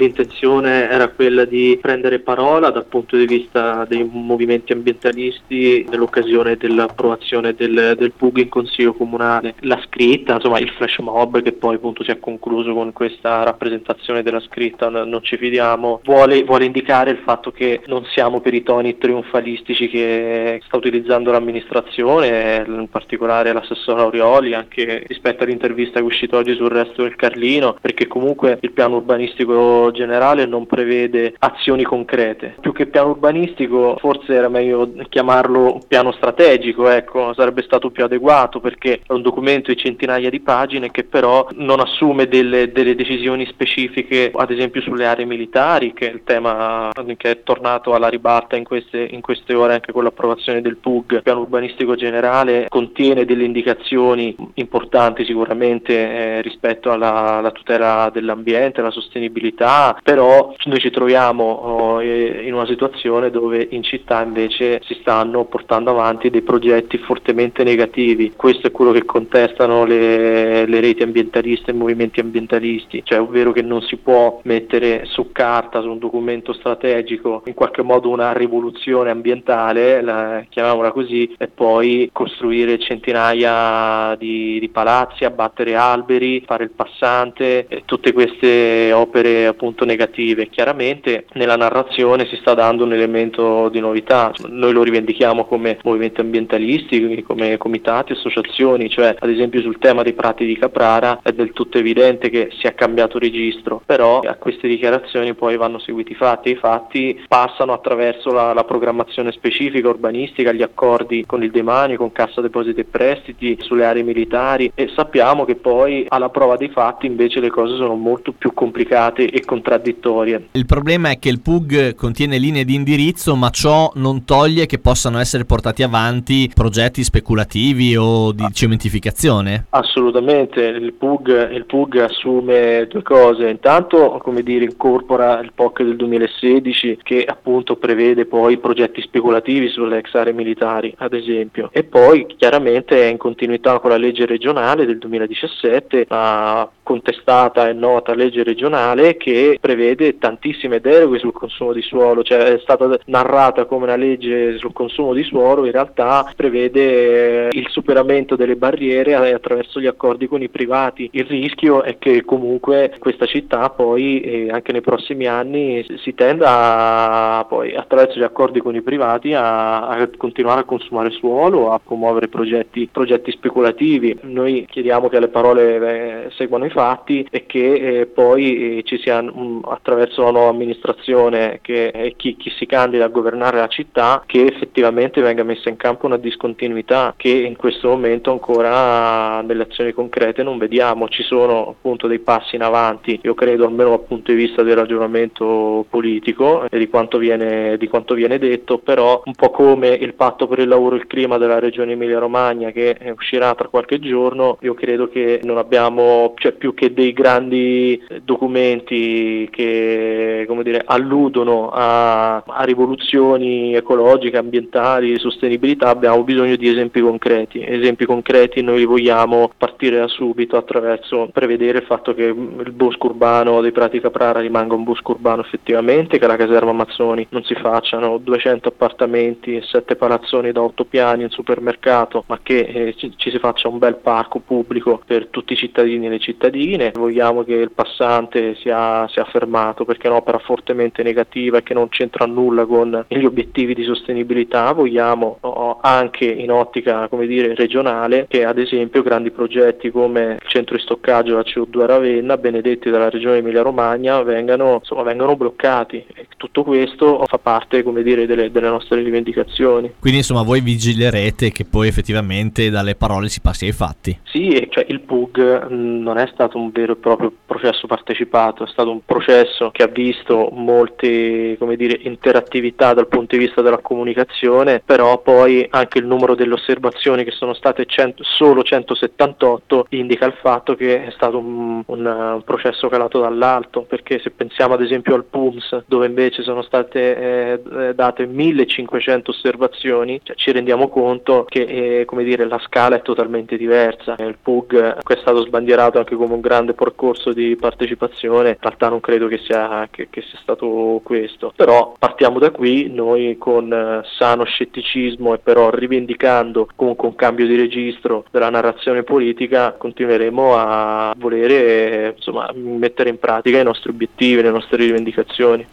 l'intenzione era quella di prendere parola dal punto di vista dei movimenti ambientalisti nell'occasione dell'approvazione del, del PUG in Consiglio Comunale. La scritta, insomma il flash mob che poi appunto si è concluso con questa rappresentazione della scritta, non ci fidiamo, vuole, vuole indicare il fatto che non siamo per i toni trionfalistici che sta utilizzando l'amministrazione, in particolare l'assessore Aurioli, anche rispetto all'intervista che è uscita oggi sul resto del Carlino, perché comunque il piano urbanistico generale non prevede azioni concrete. Più che piano urbanistico forse era meglio chiamarlo piano strategico, ecco, sarebbe stato più adeguato perché è un documento di centinaia di pagine che però non assume delle, delle decisioni specifiche, ad esempio sulle aree militari, che è il tema che è tornato alla ribalta in queste, in queste ore anche con l'approvazione del PUG. Il piano urbanistico generale contiene delle indicazioni importanti sicuramente eh, rispetto alla, alla, tutela dell'ambiente, alla sostenibilità, però noi ci troviamo oh, in una situazione dove in città invece si stanno portando avanti dei progetti fortemente negativi. Questo è quello che contestano le, le reti ambientaliste e i movimenti ambientalisti, cioè ovvero che non si può mettere su carta, su un documento strategico, in qualche modo una rivoluzione ambientale, la, chiamiamola così, e poi costruire centinaia di, di palazzi, abbattere alberi, fare il passante, tutte queste opere appunto negative. Chiaramente nella narrazione si sta dando un elemento di novità, noi lo rivendichiamo come movimenti ambientalisti, come comitati, associazioni, cioè ad esempio sul tema dei prati di Caprara è del tutto evidente che si è cambiato registro, però a queste dichiarazioni poi vanno seguiti i fatti, i fatti passano attraverso la, la programmazione specifica urbanistica, gli accordi con il demanio, con Cassa Depositi e Prestiti, sulle aree militari e sappiamo che poi alla prova dei fatti invece le cose sono molto più complicate e contraddittorie. Il problema è che il PUG contiene linee di indirizzo ma ciò non toglie che possano essere portati avanti progetti speculativi o di cementificazione? Assolutamente, il PUG, il PUG assume due cose, intanto come dire incorpora il POC del 2016 che appunto prevede poi progetti speculativi sulle ex aree militari ad esempio e poi chiaramente è in continuità con la legge regionale del 2017 la contestata e nota legge regionale che prevede tantissime deroghe sul consumo di suolo, cioè è stata narrata come una legge sul consumo di suolo, in realtà prevede il superamento delle barriere attraverso gli accordi con i privati. Il rischio è che comunque questa città poi eh, anche nei prossimi anni si tenda a, poi attraverso gli accordi con i privati a, a continuare a consumare suolo, a promuovere progetti, progetti speculativi. Noi chiediamo che le parole eh, seguano i fatti e che eh, poi eh, ci sia um, attraverso la nuova amministrazione che è chi, chi, si candida a governare la città che effettivamente venga messa in campo una discontinuità che in questo momento ancora nelle azioni concrete non vediamo. Ci sono appunto dei passi in avanti, io credo almeno dal punto di vista del ragionamento politico e di quanto viene, di quanto viene detto, però un po' come il patto per il lavoro e il clima della regione Emilia Romagna che uscirà tra qualche giorno, io credo che non abbiamo cioè, più che dei grandi documenti che dire, alludono a, a, rivoluzioni ecologiche, ambientali, sostenibilità, abbiamo bisogno di esempi concreti. Esempi concreti noi li vogliamo partire da subito attraverso prevedere il fatto che il bosco urbano dei Prati Caprara rimanga un bosco urbano effettivamente, che la caserma Mazzoni non si facciano 200 appartamenti e 7 palazzoni da 8 piani, un supermercato, ma che eh, ci, ci si faccia un bel parco pubblico per tutti i cittadini e le cittadine. Vogliamo che il passante sia, sia fermato perché è un'opera fortemente negativa e che non c'entra nulla con gli obiettivi di sostenibilità. Vogliamo no, anche in ottica come dire, regionale che ad esempio grandi progetti come il centro di stoccaggio della CO2 a Ravenna, benedetti dalla regione Emilia Romagna, vengano, insomma, vengano bloccati. E tutto questo fa parte come dire, delle, delle nostre rivendicazioni. Quindi insomma voi vigilerete che poi effettivamente dalle parole si passi ai fatti? Sì, cioè il PUG non è stato un vero e proprio processo partecipato, è stato un processo che ha visto molte dire, interattività dal punto di vista della comunicazione, però poi anche il numero delle osservazioni che sono state 100, solo 178 indica il fatto che è stato un, un, un, processo calato dall'alto, perché se pensiamo ad esempio al PUMS dove invece sono state eh, date 1500 osservazioni, cioè ci rendiamo conto che eh, dire, la scala è totalmente diversa. Il PUG è stato sbandierato anche come un grande percorso di partecipazione, in realtà non credo che sia, che, che sia stato questo. Però partiamo da qui, noi con eh, sano scetticismo e però rivendicando comunque un cambio di registro della narrazione politica, continueremo a volere insomma, mettere in pratica i nostri obiettivi, le nostre rivendicazioni.